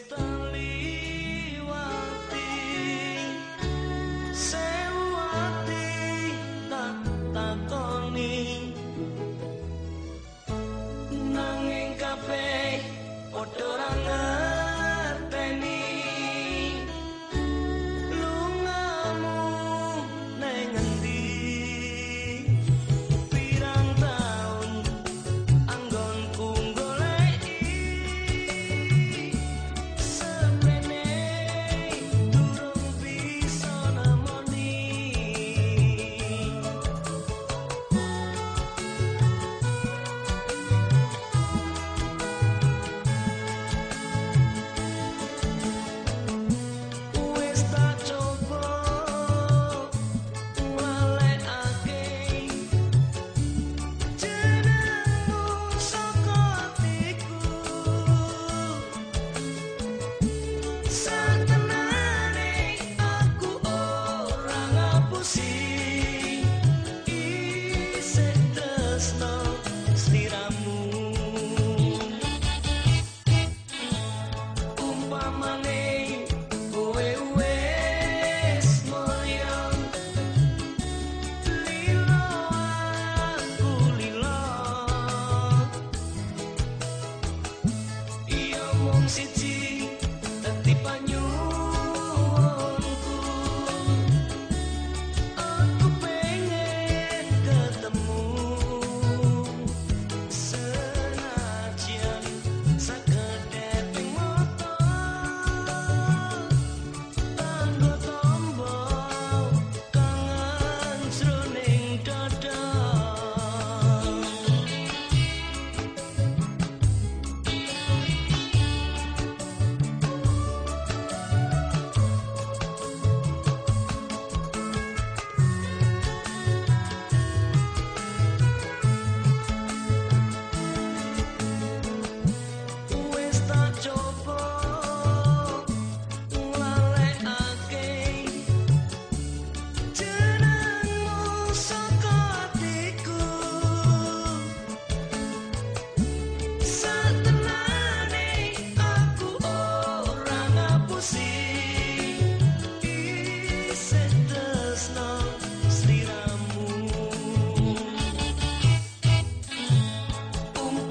the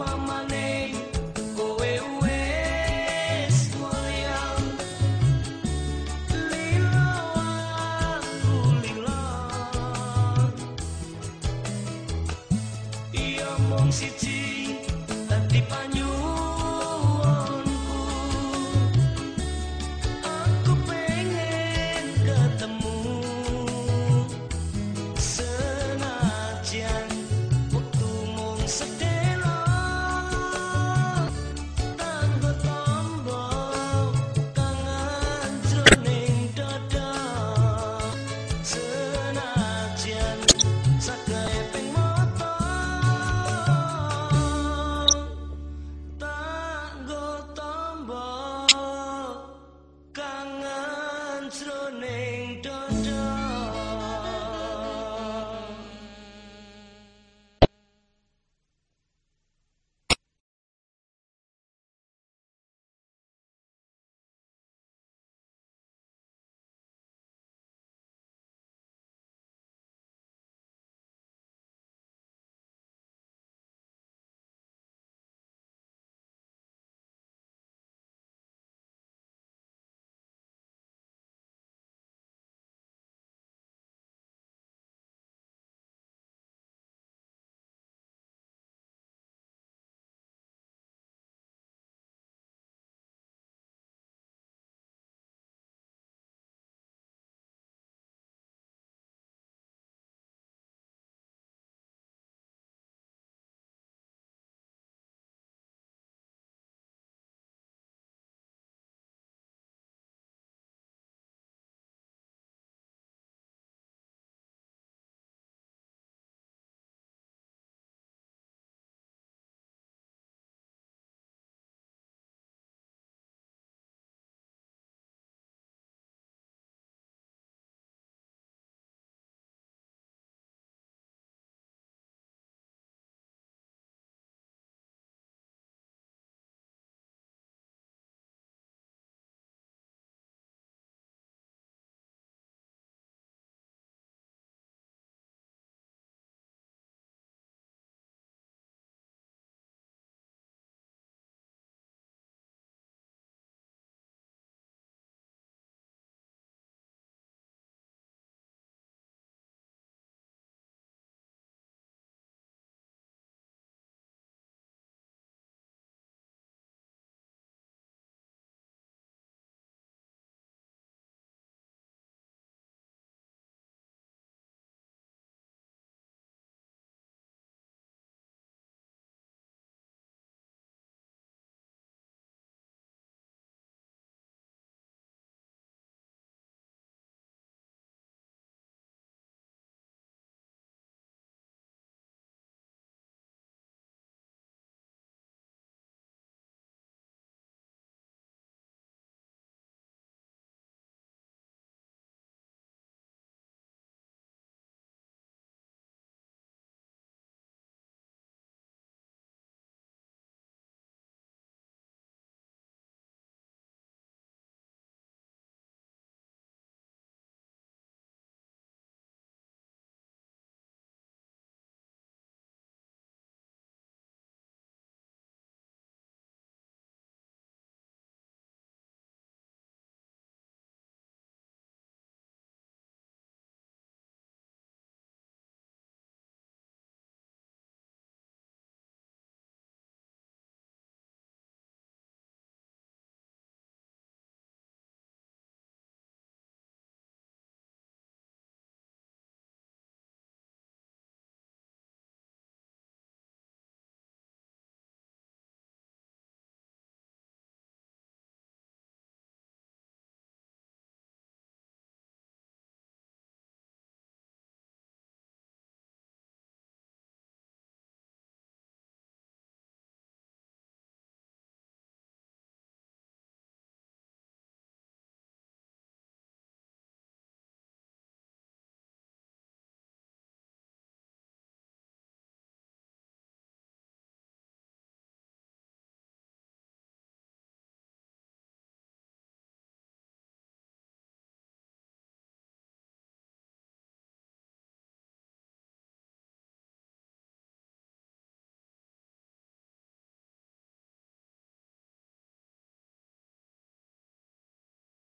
mama